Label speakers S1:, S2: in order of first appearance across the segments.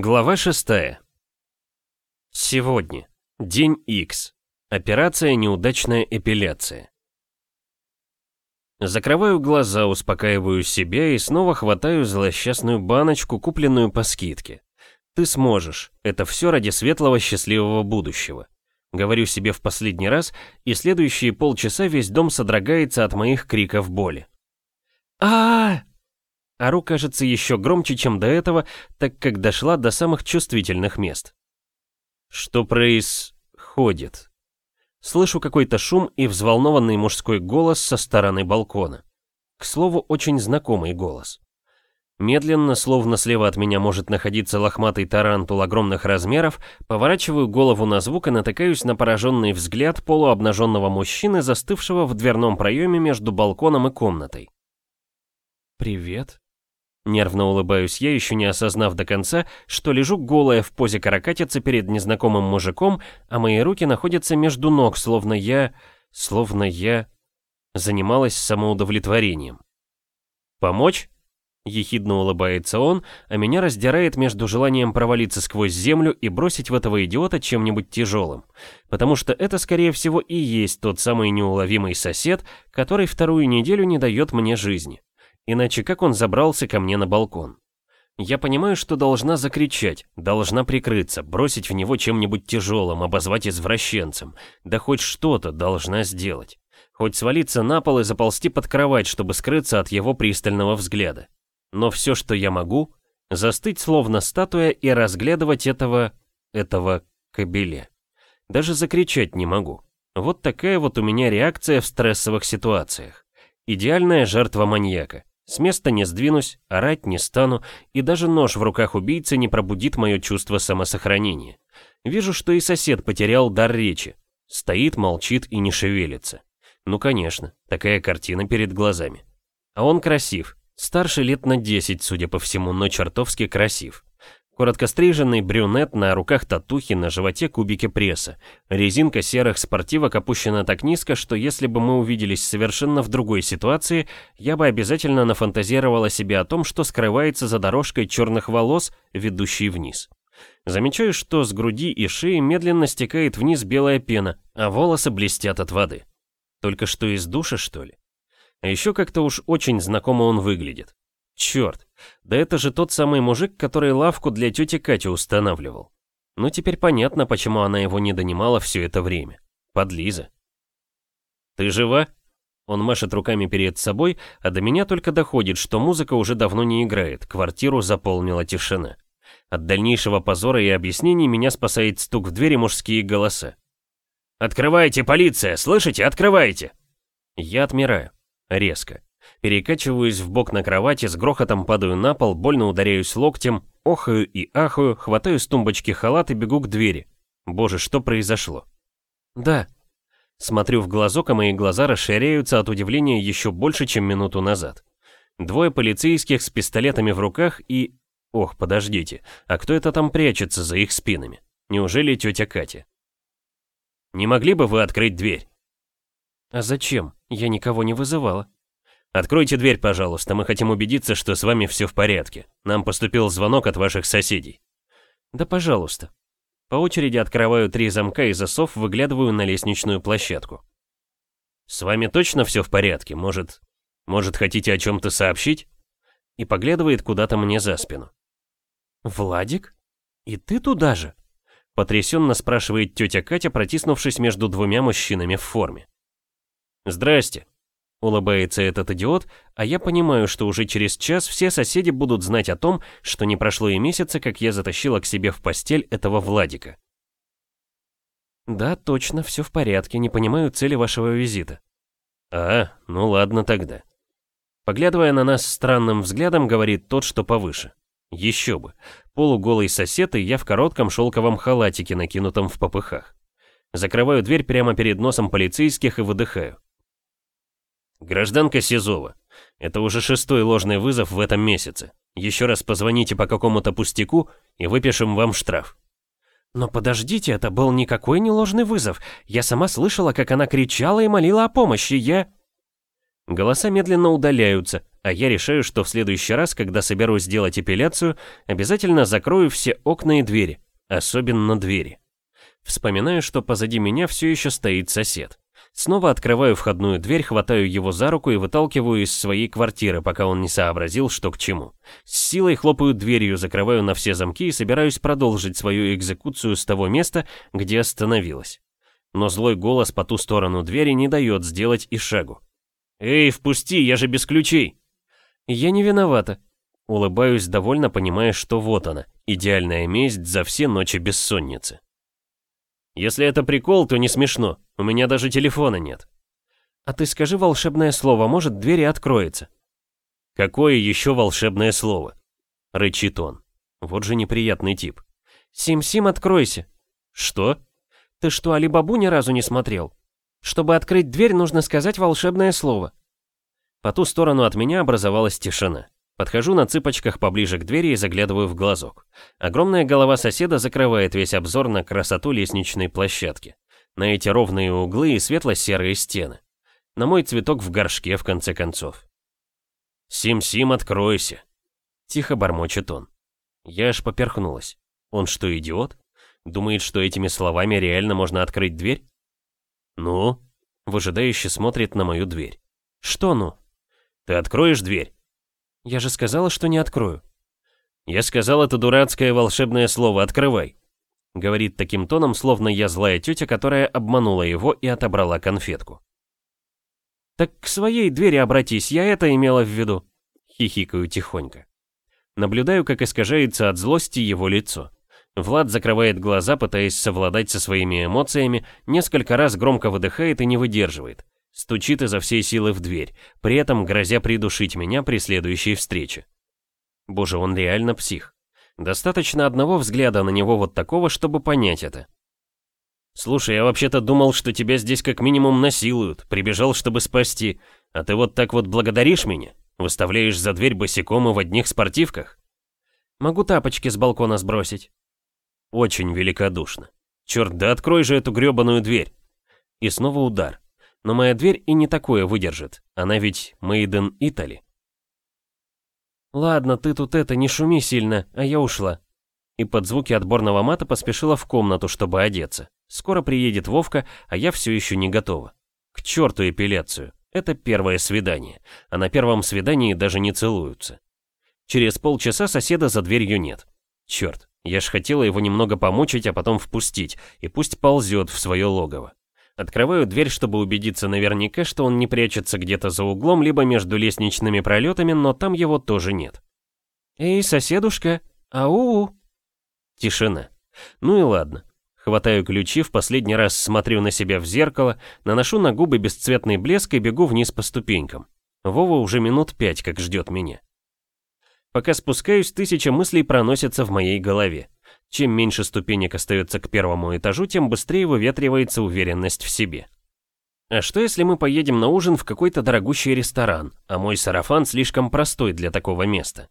S1: Глава 6. Сегодня. День X. Операция «Неудачная эпиляция». Закрываю глаза, успокаиваю себя и снова хватаю злосчастную баночку, купленную по скидке. Ты сможешь. Это все ради светлого счастливого будущего. Говорю себе в последний раз, и следующие полчаса весь дом содрогается от моих криков боли. а, -а, -а Ору, кажется, еще громче, чем до этого, так как дошла до самых чувствительных мест. Что происходит? Слышу какой-то шум и взволнованный мужской голос со стороны балкона. К слову, очень знакомый голос. Медленно, словно слева от меня может находиться лохматый тарантул огромных размеров, поворачиваю голову на звук и натыкаюсь на пораженный взгляд полуобнаженного мужчины, застывшего в дверном проеме между балконом и комнатой. «Привет», Нервно улыбаюсь я, еще не осознав до конца, что лежу голая в позе каракатицы перед незнакомым мужиком, а мои руки находятся между ног, словно я... словно я... занималась самоудовлетворением. «Помочь?» Ехидно улыбается он, а меня раздирает между желанием провалиться сквозь землю и бросить в этого идиота чем-нибудь тяжелым. Потому что это, скорее всего, и есть тот самый неуловимый сосед, который вторую неделю не дает мне жизни. Иначе как он забрался ко мне на балкон? Я понимаю, что должна закричать, должна прикрыться, бросить в него чем-нибудь тяжелым, обозвать извращенцем. Да хоть что-то должна сделать. Хоть свалиться на пол и заползти под кровать, чтобы скрыться от его пристального взгляда. Но все, что я могу, застыть словно статуя и разглядывать этого... этого кобеле. Даже закричать не могу. Вот такая вот у меня реакция в стрессовых ситуациях. Идеальная жертва маньяка. С места не сдвинусь, орать не стану, и даже нож в руках убийцы не пробудит мое чувство самосохранения. Вижу, что и сосед потерял дар речи. Стоит, молчит и не шевелится. Ну конечно, такая картина перед глазами. А он красив. Старше лет на 10, судя по всему, но чертовски красив. Короткостриженный брюнет, на руках татухи, на животе кубики пресса. Резинка серых спортивок опущена так низко, что если бы мы увиделись совершенно в другой ситуации, я бы обязательно нафантазировала себе о том, что скрывается за дорожкой черных волос, ведущей вниз. Замечаю, что с груди и шеи медленно стекает вниз белая пена, а волосы блестят от воды. Только что из душа, что ли? А еще как-то уж очень знакомо он выглядит. Черт, да это же тот самый мужик, который лавку для тети Кати устанавливал. Ну теперь понятно, почему она его не донимала все это время. Подлиза. «Ты жива?» Он машет руками перед собой, а до меня только доходит, что музыка уже давно не играет, квартиру заполнила тишина. От дальнейшего позора и объяснений меня спасает стук в двери мужские голоса. «Открывайте, полиция! Слышите? Открывайте!» Я отмираю. Резко. Перекачиваюсь в бок на кровати, с грохотом падаю на пол, больно ударяюсь локтем, охаю и ахаю, хватаю с тумбочки халат и бегу к двери. Боже, что произошло? Да. Смотрю в глазок, а мои глаза расширяются от удивления еще больше, чем минуту назад. Двое полицейских с пистолетами в руках и... Ох, подождите, а кто это там прячется за их спинами? Неужели тетя Катя? Не могли бы вы открыть дверь? А зачем? Я никого не вызывала. «Откройте дверь, пожалуйста, мы хотим убедиться, что с вами все в порядке. Нам поступил звонок от ваших соседей». «Да, пожалуйста». По очереди открываю три замка и засов, выглядываю на лестничную площадку. «С вами точно все в порядке? Может, может хотите о чем-то сообщить?» И поглядывает куда-то мне за спину. «Владик? И ты туда же?» Потрясенно спрашивает тетя Катя, протиснувшись между двумя мужчинами в форме. «Здрасте», Улыбается этот идиот, а я понимаю, что уже через час все соседи будут знать о том, что не прошло и месяца, как я затащила к себе в постель этого Владика. Да, точно, все в порядке, не понимаю цели вашего визита. А, ну ладно тогда. Поглядывая на нас странным взглядом, говорит тот, что повыше. Еще бы. Полуголый сосед и я в коротком шелковом халатике, накинутом в попыхах. Закрываю дверь прямо перед носом полицейских и выдыхаю. Гражданка Сизова, это уже шестой ложный вызов в этом месяце. Еще раз позвоните по какому-то пустяку и выпишем вам штраф. Но подождите, это был никакой не ложный вызов. Я сама слышала, как она кричала и молила о помощи. Я... Голоса медленно удаляются, а я решаю, что в следующий раз, когда соберусь сделать эпиляцию, обязательно закрою все окна и двери, особенно двери. Вспоминаю, что позади меня все еще стоит сосед. Снова открываю входную дверь, хватаю его за руку и выталкиваю из своей квартиры, пока он не сообразил, что к чему. С силой хлопаю дверью, закрываю на все замки и собираюсь продолжить свою экзекуцию с того места, где остановилась. Но злой голос по ту сторону двери не дает сделать и шагу. «Эй, впусти, я же без ключей!» «Я не виновата». Улыбаюсь, довольно понимая, что вот она, идеальная месть за все ночи бессонницы. Если это прикол, то не смешно. У меня даже телефона нет. А ты скажи волшебное слово, может, дверь откроется. Какое еще волшебное слово? Рычит он. Вот же неприятный тип. Сим-Сим, откройся. Что? Ты что, Алибабу ни разу не смотрел? Чтобы открыть дверь, нужно сказать волшебное слово. По ту сторону от меня образовалась тишина. Подхожу на цыпочках поближе к двери и заглядываю в глазок. Огромная голова соседа закрывает весь обзор на красоту лестничной площадки. На эти ровные углы и светло-серые стены. На мой цветок в горшке, в конце концов. «Сим-Сим, откройся!» Тихо бормочет он. Я аж поперхнулась. Он что, идиот? Думает, что этими словами реально можно открыть дверь? «Ну?» Выжидающе смотрит на мою дверь. «Что ну?» «Ты откроешь дверь?» Я же сказала, что не открою. Я сказал это дурацкое волшебное слово «открывай». Говорит таким тоном, словно я злая тетя, которая обманула его и отобрала конфетку. «Так к своей двери обратись, я это имела в виду», — хихикаю тихонько. Наблюдаю, как искажается от злости его лицо. Влад закрывает глаза, пытаясь совладать со своими эмоциями, несколько раз громко выдыхает и не выдерживает. Стучит изо всей силы в дверь, при этом грозя придушить меня при следующей встрече. Боже, он реально псих. Достаточно одного взгляда на него вот такого, чтобы понять это. «Слушай, я вообще-то думал, что тебя здесь как минимум насилуют, прибежал, чтобы спасти, а ты вот так вот благодаришь меня? Выставляешь за дверь босиком и в одних спортивках?» «Могу тапочки с балкона сбросить». «Очень великодушно. Черт, да открой же эту грёбаную дверь!» И снова удар но моя дверь и не такое выдержит. Она ведь in Italy. Ладно, ты тут это, не шуми сильно, а я ушла. И под звуки отборного мата поспешила в комнату, чтобы одеться. Скоро приедет Вовка, а я все еще не готова. К черту эпиляцию. Это первое свидание. А на первом свидании даже не целуются. Через полчаса соседа за дверью нет. Черт, я ж хотела его немного помучить, а потом впустить, и пусть ползет в свое логово. Открываю дверь, чтобы убедиться наверняка, что он не прячется где-то за углом, либо между лестничными пролетами, но там его тоже нет. «Эй, соседушка! Ау!» Тишина. Ну и ладно. Хватаю ключи, в последний раз смотрю на себя в зеркало, наношу на губы бесцветный блеск и бегу вниз по ступенькам. Вова уже минут пять как ждет меня. Пока спускаюсь, тысяча мыслей проносятся в моей голове. Чем меньше ступенек остается к первому этажу, тем быстрее выветривается уверенность в себе. А что если мы поедем на ужин в какой-то дорогущий ресторан, а мой сарафан слишком простой для такого места?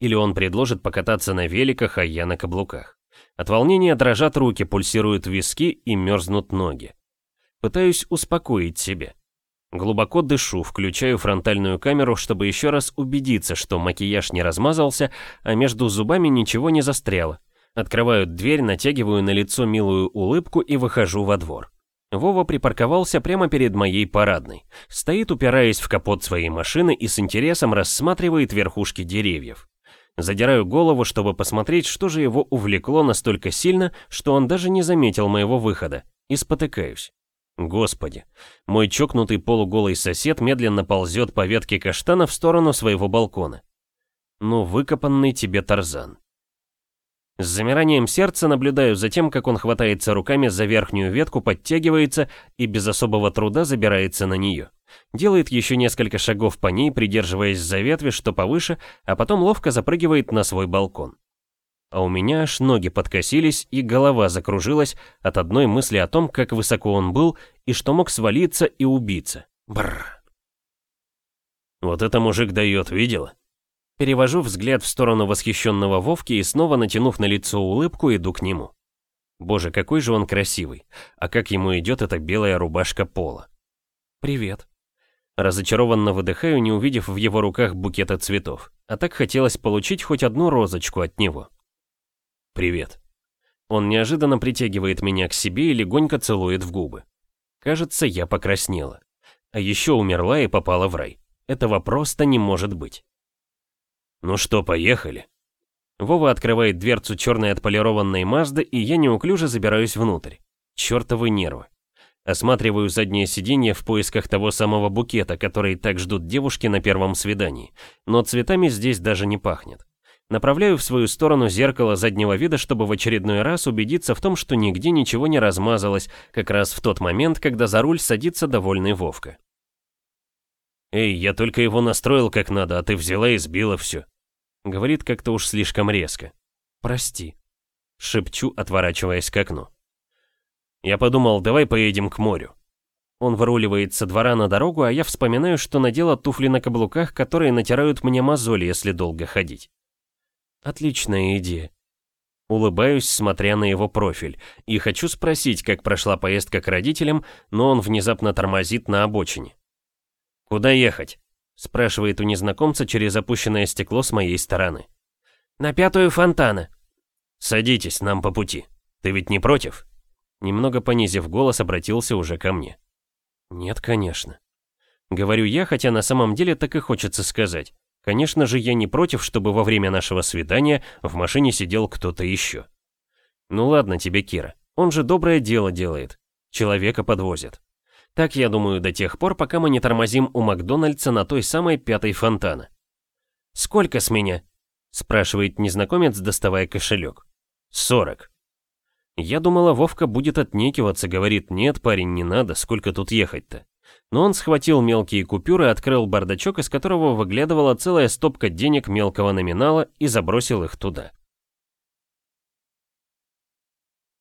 S1: Или он предложит покататься на великах, а я на каблуках? От волнения дрожат руки, пульсируют виски и мерзнут ноги. Пытаюсь успокоить себя. Глубоко дышу, включаю фронтальную камеру, чтобы еще раз убедиться, что макияж не размазался, а между зубами ничего не застряло. Открываю дверь, натягиваю на лицо милую улыбку и выхожу во двор. Вова припарковался прямо перед моей парадной. Стоит, упираясь в капот своей машины и с интересом рассматривает верхушки деревьев. Задираю голову, чтобы посмотреть, что же его увлекло настолько сильно, что он даже не заметил моего выхода, и спотыкаюсь. Господи, мой чокнутый полуголый сосед медленно ползет по ветке каштана в сторону своего балкона. Ну, выкопанный тебе Тарзан. С замиранием сердца наблюдаю за тем, как он хватается руками за верхнюю ветку, подтягивается и без особого труда забирается на нее. Делает еще несколько шагов по ней, придерживаясь за ветви, что повыше, а потом ловко запрыгивает на свой балкон. А у меня аж ноги подкосились и голова закружилась от одной мысли о том, как высоко он был и что мог свалиться и убиться. Бррр. Вот это мужик дает, видела? Перевожу взгляд в сторону восхищенного Вовки и снова натянув на лицо улыбку, иду к нему. Боже, какой же он красивый. А как ему идет эта белая рубашка пола. Привет. Разочарованно выдыхаю, не увидев в его руках букета цветов. А так хотелось получить хоть одну розочку от него. «Привет». Он неожиданно притягивает меня к себе и легонько целует в губы. Кажется, я покраснела. А еще умерла и попала в рай. Этого просто не может быть. «Ну что, поехали?» Вова открывает дверцу черной отполированной Мазды, и я неуклюже забираюсь внутрь. Чёртовы нервы. Осматриваю заднее сиденье в поисках того самого букета, который так ждут девушки на первом свидании. Но цветами здесь даже не пахнет. Направляю в свою сторону зеркало заднего вида, чтобы в очередной раз убедиться в том, что нигде ничего не размазалось, как раз в тот момент, когда за руль садится довольный Вовка. «Эй, я только его настроил как надо, а ты взяла и сбила все», — говорит как-то уж слишком резко. «Прости», — шепчу, отворачиваясь к окну. Я подумал, давай поедем к морю. Он выруливает со двора на дорогу, а я вспоминаю, что надела туфли на каблуках, которые натирают мне мозоли, если долго ходить. Отличная идея. Улыбаюсь, смотря на его профиль, и хочу спросить, как прошла поездка к родителям, но он внезапно тормозит на обочине. «Куда ехать?» — спрашивает у незнакомца через опущенное стекло с моей стороны. «На пятую фонтана». «Садитесь, нам по пути. Ты ведь не против?» Немного понизив голос, обратился уже ко мне. «Нет, конечно». Говорю я, хотя на самом деле так и хочется сказать. Конечно же, я не против, чтобы во время нашего свидания в машине сидел кто-то еще. Ну ладно тебе, Кира, он же доброе дело делает. Человека подвозит. Так я думаю до тех пор, пока мы не тормозим у Макдональдса на той самой пятой фонтана. «Сколько с меня?» — спрашивает незнакомец, доставая кошелек. «Сорок». Я думала, Вовка будет отнекиваться, говорит, нет, парень, не надо, сколько тут ехать-то. Но он схватил мелкие купюры, открыл бардачок, из которого выглядывала целая стопка денег мелкого номинала и забросил их туда.